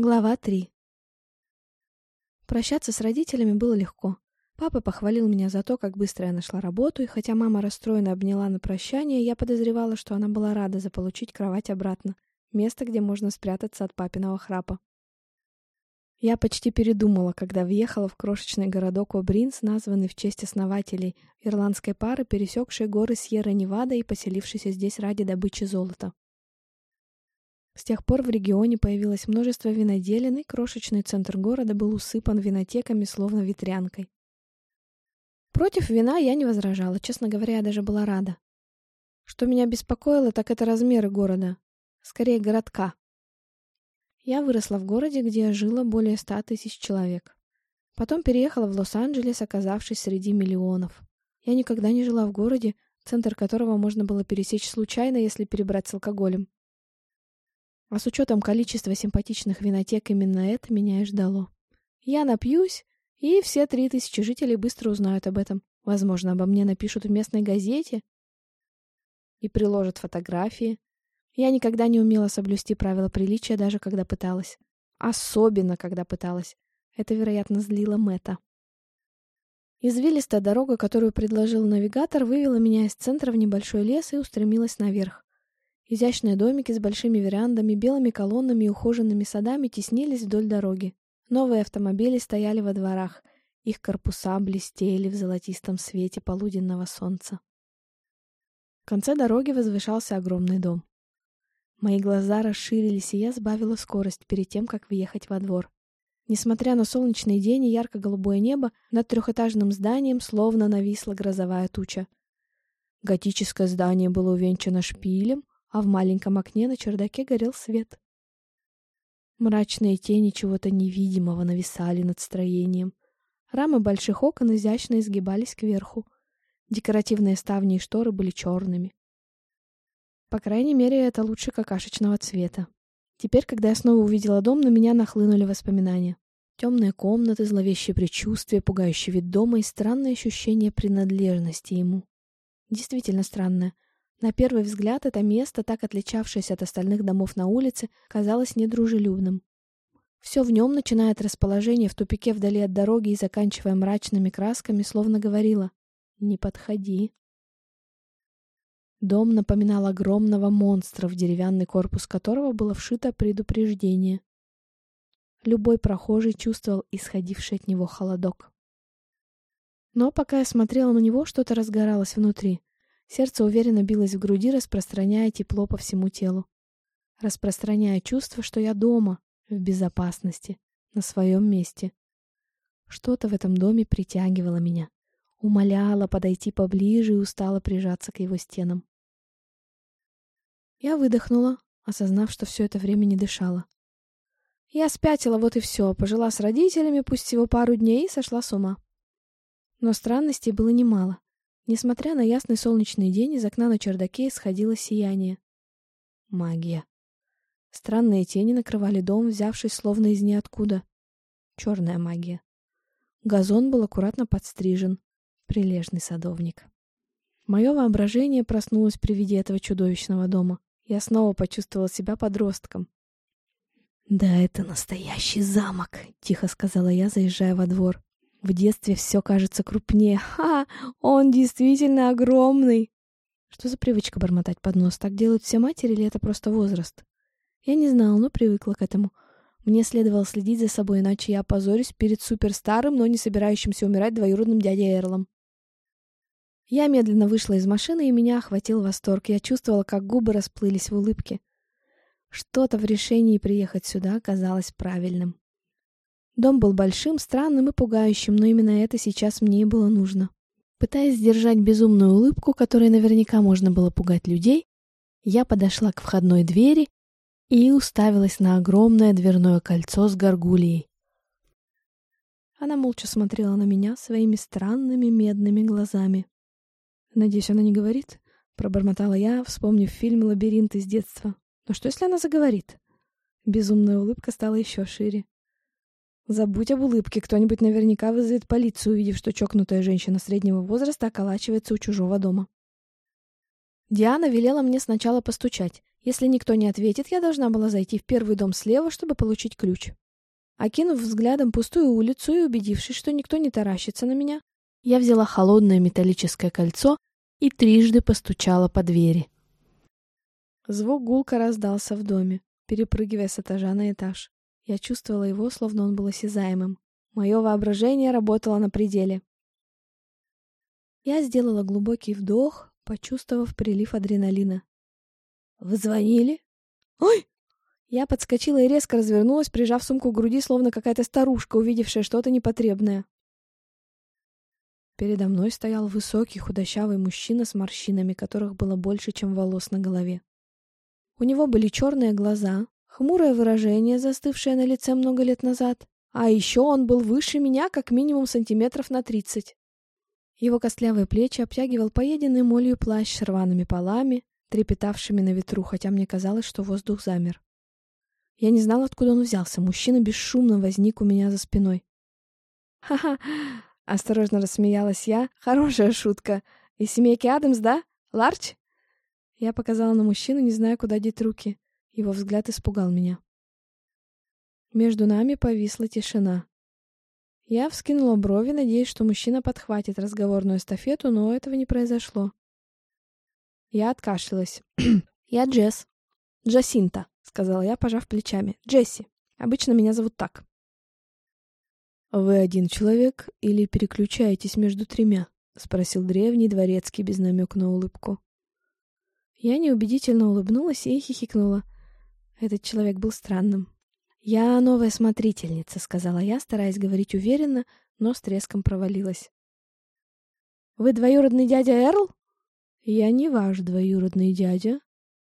Глава 3 Прощаться с родителями было легко. Папа похвалил меня за то, как быстро я нашла работу, и хотя мама расстроенно обняла на прощание, я подозревала, что она была рада заполучить кровать обратно, место, где можно спрятаться от папиного храпа. Я почти передумала, когда въехала в крошечный городок Обринс, названный в честь основателей ирландской пары, пересекшей горы Сьерра-Невада и поселившейся здесь ради добычи золота. С тех пор в регионе появилось множество виноделин, и крошечный центр города был усыпан винотеками, словно ветрянкой. Против вина я не возражала, честно говоря, я даже была рада. Что меня беспокоило, так это размеры города. Скорее, городка. Я выросла в городе, где жило более ста тысяч человек. Потом переехала в Лос-Анджелес, оказавшись среди миллионов. Я никогда не жила в городе, центр которого можно было пересечь случайно, если перебрать с алкоголем. А с учетом количества симпатичных винотек именно это меня и ждало. Я напьюсь, и все три тысячи жителей быстро узнают об этом. Возможно, обо мне напишут в местной газете и приложат фотографии. Я никогда не умела соблюсти правила приличия, даже когда пыталась. Особенно, когда пыталась. Это, вероятно, злило Мэтта. Извилистая дорога, которую предложил навигатор, вывела меня из центра в небольшой лес и устремилась наверх. Изящные домики с большими верандами, белыми колоннами и ухоженными садами теснились вдоль дороги. Новые автомобили стояли во дворах. Их корпуса блестели в золотистом свете полуденного солнца. В конце дороги возвышался огромный дом. Мои глаза расширились, и я сбавила скорость перед тем, как въехать во двор. Несмотря на солнечный день и ярко-голубое небо, над трехэтажным зданием словно нависла грозовая туча. Готическое здание было увенчано шпилем, а в маленьком окне на чердаке горел свет. Мрачные тени чего-то невидимого нависали над строением. Рамы больших окон изящно изгибались кверху. Декоративные ставни и шторы были черными. По крайней мере, это лучше какашечного цвета. Теперь, когда я снова увидела дом, на меня нахлынули воспоминания. Темные комнаты, зловещие предчувствия, пугающий вид дома и странное ощущение принадлежности ему. Действительно странное — на первый взгляд это место, так отличавшееся от остальных домов на улице, казалось недружелюбным. Все в нем, начиная от расположения в тупике вдали от дороги и заканчивая мрачными красками, словно говорило «Не подходи». Дом напоминал огромного монстра, в деревянный корпус которого было вшито предупреждение. Любой прохожий чувствовал исходивший от него холодок. Но пока я смотрела на него, что-то разгоралось внутри. Сердце уверенно билось в груди, распространяя тепло по всему телу. Распространяя чувство, что я дома, в безопасности, на своем месте. Что-то в этом доме притягивало меня, умоляло подойти поближе и устало прижаться к его стенам. Я выдохнула, осознав, что все это время не дышала. Я спятила, вот и все, пожила с родителями, пусть всего пару дней, и сошла с ума. Но странностей было немало. Несмотря на ясный солнечный день, из окна на чердаке исходило сияние. Магия. Странные тени накрывали дом, взявшись словно из ниоткуда. Черная магия. Газон был аккуратно подстрижен. Прилежный садовник. Мое воображение проснулось при виде этого чудовищного дома. Я снова почувствовала себя подростком. «Да, это настоящий замок», — тихо сказала я, заезжая во двор. В детстве все кажется крупнее. Ха, он действительно огромный. Что за привычка бормотать под нос? Так делают все матери или это просто возраст? Я не знала, но привыкла к этому. Мне следовало следить за собой, иначе я опозорюсь перед суперстарым, но не собирающимся умирать двоюродным дядей Эрлом. Я медленно вышла из машины, и меня охватил восторг. Я чувствовала, как губы расплылись в улыбке. Что-то в решении приехать сюда казалось правильным. Дом был большим, странным и пугающим, но именно это сейчас мне и было нужно. Пытаясь сдержать безумную улыбку, которой наверняка можно было пугать людей, я подошла к входной двери и уставилась на огромное дверное кольцо с горгульей. Она молча смотрела на меня своими странными медными глазами. «Надеюсь, она не говорит?» — пробормотала я, вспомнив фильм «Лабиринт» из детства. «Но что, если она заговорит?» Безумная улыбка стала еще шире. Забудь об улыбке, кто-нибудь наверняка вызовет полицию, увидев, что чокнутая женщина среднего возраста околачивается у чужого дома. Диана велела мне сначала постучать, Если никто не ответит, я должна была зайти в первый дом слева, чтобы получить ключ. Окинув взглядом пустую улицу и убедившись, что никто не таращится на меня, я взяла холодное металлическое кольцо и трижды постучала по двери. Звук гулко раздался в доме, перепрыгивая с этажа на этаж. Я чувствовала его, словно он был осязаемым. Мое воображение работало на пределе. Я сделала глубокий вдох, почувствовав прилив адреналина. «Вы звонили?» «Ой!» Я подскочила и резко развернулась, прижав сумку к груди, словно какая-то старушка, увидевшая что-то непотребное. Передо мной стоял высокий худощавый мужчина с морщинами, которых было больше, чем волос на голове. У него были черные глаза, хмурое выражение, застывшее на лице много лет назад, а еще он был выше меня как минимум сантиметров на тридцать. Его костлявые плечи обтягивал поеденный молью плащ с рваными полами, трепетавшими на ветру, хотя мне казалось, что воздух замер. Я не знала, откуда он взялся. Мужчина бесшумно возник у меня за спиной. «Ха-ха!» — осторожно рассмеялась я. «Хорошая шутка. Из семейки Адамс, да? Ларч?» Я показала на мужчину, не зная, куда деть руки. Его взгляд испугал меня. Между нами повисла тишина. Я вскинула брови, надеясь, что мужчина подхватит разговорную эстафету, но этого не произошло. Я откашлялась. «Я Джесс. Джасинта», — сказала я, пожав плечами. «Джесси. Обычно меня зовут так». «Вы один человек или переключаетесь между тремя?» — спросил древний дворецкий без намека на улыбку. Я неубедительно улыбнулась и хихикнула. Этот человек был странным. «Я новая смотрительница», — сказала я, стараясь говорить уверенно, но с треском провалилась. «Вы двоюродный дядя Эрл?» «Я не ваш двоюродный дядя,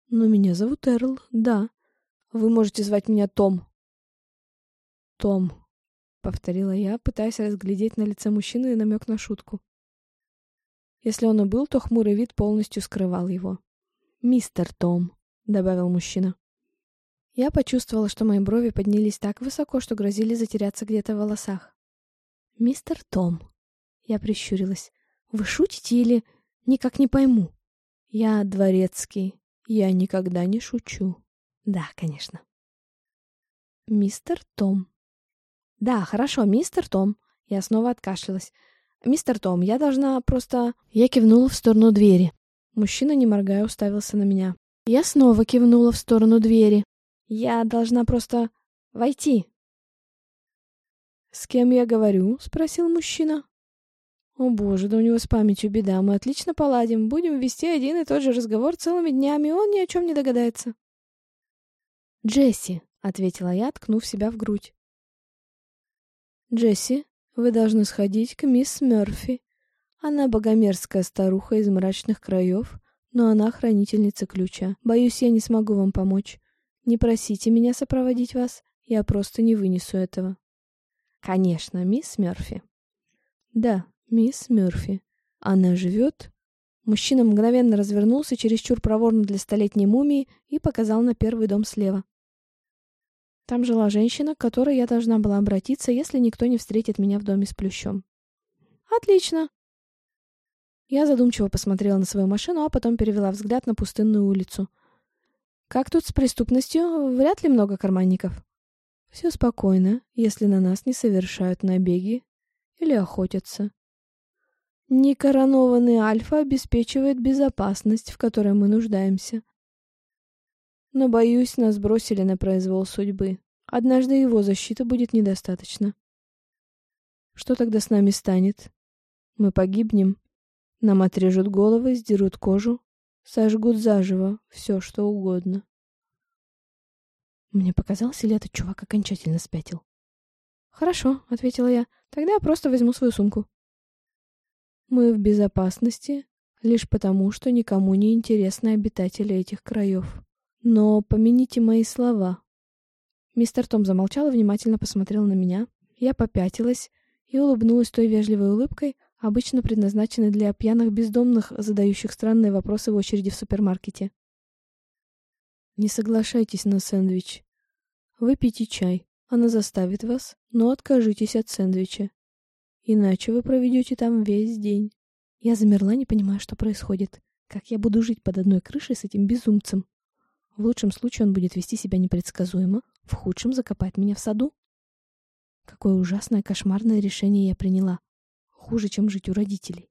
но меня зовут Эрл, да. Вы можете звать меня Том». «Том», — повторила я, пытаясь разглядеть на лице мужчины намек на шутку. Если он и был, то хмурый вид полностью скрывал его. «Мистер Том», — добавил мужчина. Я почувствовала, что мои брови поднялись так высоко, что грозили затеряться где-то в волосах. «Мистер Том». Я прищурилась. «Вы шутите или...» «Никак не пойму». «Я дворецкий. Я никогда не шучу». «Да, конечно». «Мистер Том». «Да, хорошо, мистер Том». Я снова откашлялась. «Мистер Том, я должна просто...» Я кивнула в сторону двери. Мужчина, не моргая, уставился на меня. Я снова кивнула в сторону двери. Я должна просто войти. «С кем я говорю?» — спросил мужчина. «О боже, да у него с памятью беда. Мы отлично поладим. Будем вести один и тот же разговор целыми днями, он ни о чем не догадается». «Джесси», — ответила я, ткнув себя в грудь. «Джесси, вы должны сходить к мисс Мёрфи. Она богомерзкая старуха из мрачных краев, но она хранительница ключа. Боюсь, я не смогу вам помочь. Не просите меня сопроводить вас, я просто не вынесу этого. Конечно, мисс Мёрфи. Да, мисс Мёрфи. Она живет... Мужчина мгновенно развернулся чересчур проворно для столетней мумии и показал на первый дом слева. Там жила женщина, к которой я должна была обратиться, если никто не встретит меня в доме с плющом. Отлично. Я задумчиво посмотрела на свою машину, а потом перевела взгляд на пустынную улицу. Как тут с преступностью? Вряд ли много карманников. Все спокойно, если на нас не совершают набеги или охотятся. Некоронованный Альфа обеспечивает безопасность, в которой мы нуждаемся. Но, боюсь, нас бросили на произвол судьбы. Однажды его защиты будет недостаточно. Что тогда с нами станет? Мы погибнем. Нам отрежут головы, сдерут кожу, Сожгут заживо все, что угодно. Мне показалось, или этот чувак окончательно спятил? «Хорошо», — ответила я. «Тогда я просто возьму свою сумку». «Мы в безопасности лишь потому, что никому не интересны обитатели этих краев. Но помяните мои слова». Мистер Том замолчал и внимательно посмотрел на меня. Я попятилась и улыбнулась той вежливой улыбкой, обычно предназначены для пьяных бездомных, задающих странные вопросы в очереди в супермаркете. Не соглашайтесь на сэндвич. Выпейте чай, она заставит вас, но откажитесь от сэндвича. Иначе вы проведете там весь день. Я замерла, не понимая, что происходит. Как я буду жить под одной крышей с этим безумцем? В лучшем случае он будет вести себя непредсказуемо, в худшем закопать меня в саду. Какое ужасное, кошмарное решение я приняла. Хуже, чем жить у родителей.